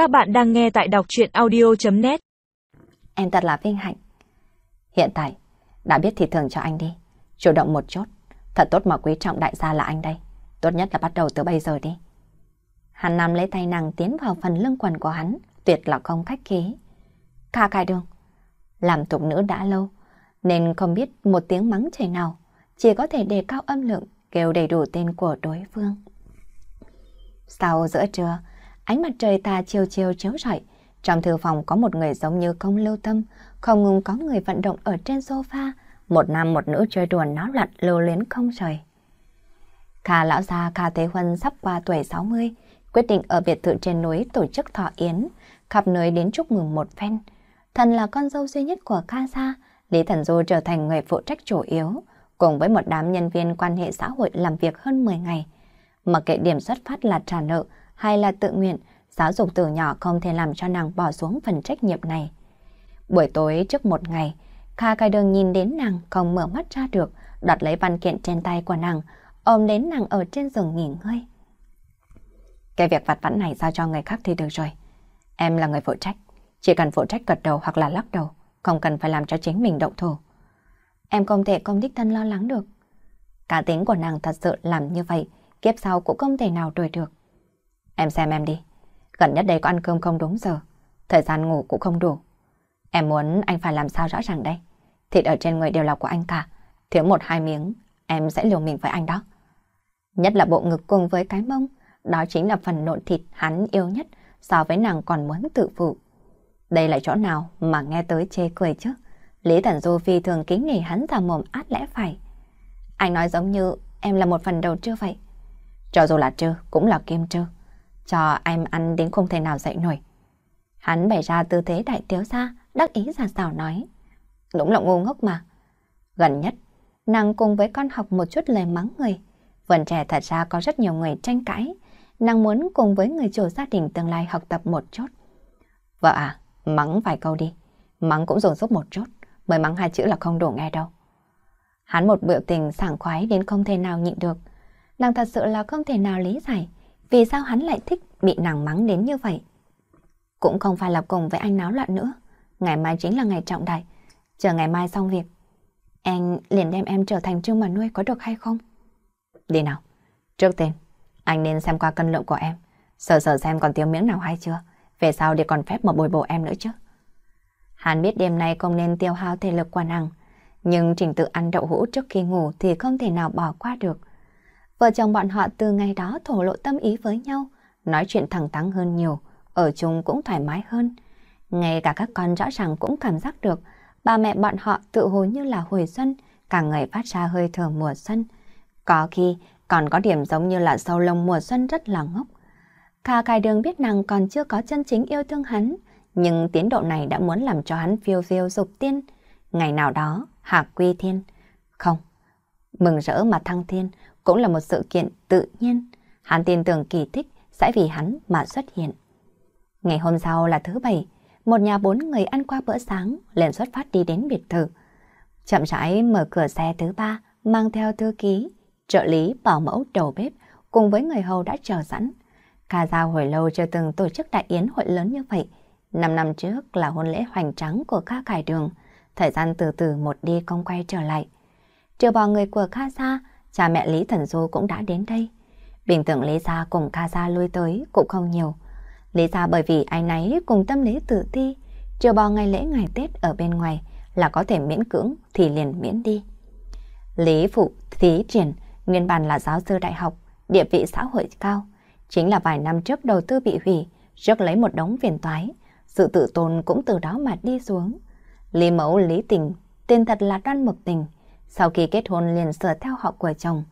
Các bạn đang nghe tại đọc chuyện audio.net Em thật là vinh hạnh. Hiện tại, đã biết thì thường cho anh đi. Chủ động một chút. Thật tốt mà quý trọng đại gia là anh đây. Tốt nhất là bắt đầu từ bây giờ đi. Hắn Nam lấy tay nàng tiến vào phần lưng quần của hắn, tuyệt là không khách khí. Ca cài đường. Làm tục nữ đã lâu, nên không biết một tiếng mắng chảy nào, chỉ có thể đề cao âm lượng, kêu đầy đủ tên của đối phương. Sau giữa trưa, ánh mặt trời tà chiều chiều chiếu rọi, trong thư phòng có một người giống như công lưu tâm, không ngừng có người vận động ở trên sofa, một nam một nữ chơi đùa náo loạn lưu luyến không rời. Kha lão gia Kha Thế Huân sắp qua tuổi 60, quyết định ở biệt thự trên núi tổ chức thọ yến, khắp nơi đến chúc mừng một phen. Thần là con dâu duy nhất của Kha gia, Lý Thần Du trở thành người phụ trách chủ yếu, cùng với một đám nhân viên quan hệ xã hội làm việc hơn 10 ngày. Mặc kệ điểm xuất phát là trả nợ hay là tự nguyện, giáo dục từ nhỏ không thể làm cho nàng bỏ xuống phần trách nhiệm này. Buổi tối trước một ngày, Kha cai đường nhìn đến nàng không mở mắt ra được, đoạt lấy văn kiện trên tay của nàng, ôm đến nàng ở trên giường nghỉ ngơi. Cái việc vặt vãn này giao cho người khác thì được rồi. Em là người phụ trách, chỉ cần phụ trách gật đầu hoặc là lắc đầu, không cần phải làm cho chính mình động thủ. Em không thể không đích thân lo lắng được. Cả tính của nàng thật sự làm như vậy, kiếp sau cũng không thể nào đổi được. Em xem em đi, gần nhất đây có ăn cơm không đúng giờ, thời gian ngủ cũng không đủ. Em muốn anh phải làm sao rõ ràng đây. Thịt ở trên người đều là của anh cả, thiếu một hai miếng, em sẽ liều mình với anh đó. Nhất là bộ ngực cùng với cái mông, đó chính là phần nộn thịt hắn yêu nhất, so với nàng còn muốn tự phụ. Đây là chỗ nào mà nghe tới chê cười chứ? Lý Thần Du phi thường kính nể hắn ra mồm át lẽ phải. Anh nói giống như em là một phần đầu chưa vậy. Cho dù là trưa, cũng là kim trưa. Cho em ăn đến không thể nào dậy nổi. Hắn bày ra tư thế đại tiếu ra, đắc ý giả xảo nói. Đúng là ngu ngốc mà. Gần nhất, nàng cùng với con học một chút lời mắng người. Vườn trẻ thật ra có rất nhiều người tranh cãi. Nàng muốn cùng với người chủ gia đình tương lai học tập một chút. Vợ à, mắng vài câu đi. Mắng cũng dùng giúp một chút. Mới mắng hai chữ là không đủ nghe đâu. Hắn một biểu tình sảng khoái đến không thể nào nhịn được. Nàng thật sự là không thể nào lý giải vì sao hắn lại thích bị nàng mắng đến như vậy. Cũng không phải là cùng với anh náo loạn nữa. Ngày mai chính là ngày trọng đại. Chờ ngày mai xong việc. Anh liền đem em trở thành trương mà nuôi có được hay không? Đi nào. Trước tiên, anh nên xem qua cân lượng của em. Sợ sợ xem còn thiếu miếng nào hay chưa. Về sau để còn phép mà bồi bổ em nữa chứ. Hắn biết đêm nay không nên tiêu hao thể lực của nàng. Nhưng trình tự ăn đậu hũ trước khi ngủ thì không thể nào bỏ qua được. Vợ chồng bọn họ từ ngày đó thổ lộ tâm ý với nhau, nói chuyện thẳng thắn hơn nhiều, ở chung cũng thoải mái hơn. Ngay cả các con rõ ràng cũng cảm giác được, ba mẹ bọn họ tự hồ như là hồi xuân, cả người phát ra hơi thở mùa xuân. Có khi còn có điểm giống như là sâu lông mùa xuân rất là ngốc. Kha Khai đường biết nàng còn chưa có chân chính yêu thương hắn, nhưng tiến độ này đã muốn làm cho hắn phiêu phiêu dục tiên. Ngày nào đó, hạ quy thiên. Không, mừng rỡ mà thăng thiên cũng là một sự kiện tự nhiên. Hắn tin tưởng kỳ tích sẽ vì hắn mà xuất hiện. Ngày hôm sau là thứ bảy, một nhà bốn người ăn qua bữa sáng, liền xuất phát đi đến biệt thự. Chậm rãi mở cửa xe thứ ba, mang theo thư ký, trợ lý, bảo mẫu, đầu bếp, cùng với người hầu đã chờ sẵn. Cà Giao hồi lâu chưa từng tổ chức đại yến hội lớn như vậy. Năm năm trước là hôn lễ hoành tráng của ca cải đường, thời gian từ từ một đi không quay trở lại. Trừ bỏ người của Kha Gia, cha mẹ Lý Thần Du cũng đã đến đây. Bình thường Lý Gia cùng ca Gia lui tới cũng không nhiều. Lý Gia bởi vì ai nấy cùng tâm lý tự ti, chưa bao ngày lễ ngày Tết ở bên ngoài là có thể miễn cưỡng thì liền miễn đi. Lý Phụ Thí Triển nguyên bản là giáo sư đại học, địa vị xã hội cao. Chính là vài năm trước đầu tư bị hủy, rước lấy một đống phiền toái. Sự tự tôn cũng từ đó mà đi xuống. Lý Mẫu Lý Tình, tên thật là Đoan mục Tình, sau khi kết hôn liền sửa theo họ của chồng.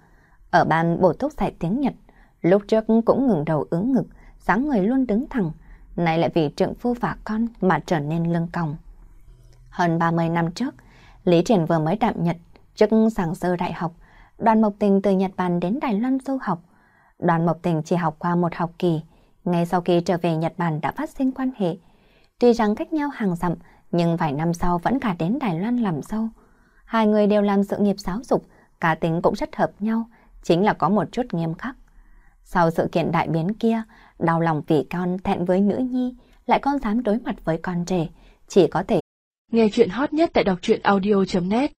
Ở ban bổ túc dạy tiếng Nhật, lúc trước cũng ngừng đầu ứng ngực, dáng người luôn đứng thẳng, nay lại vì trượng phu và con mà trở nên lưng còng. Hơn 30 năm trước, Lý Triển vừa mới đạm Nhật, chức giảng sơ đại học, đoàn Mộc Tình từ Nhật Bản đến Đài Loan du học. Đoàn Mộc Tình chỉ học qua một học kỳ, ngay sau khi trở về Nhật Bản đã phát sinh quan hệ. Tuy rằng cách nhau hàng dặm, nhưng vài năm sau vẫn cả đến Đài Loan làm sâu. Hai người đều làm sự nghiệp giáo dục, cá tính cũng rất hợp nhau, chính là có một chút nghiêm khắc. Sau sự kiện đại biến kia, đau lòng vì con thẹn với nữ nhi, lại con dám đối mặt với con trẻ, chỉ có thể. Nghe chuyện hot nhất tại đọc truyện audio.net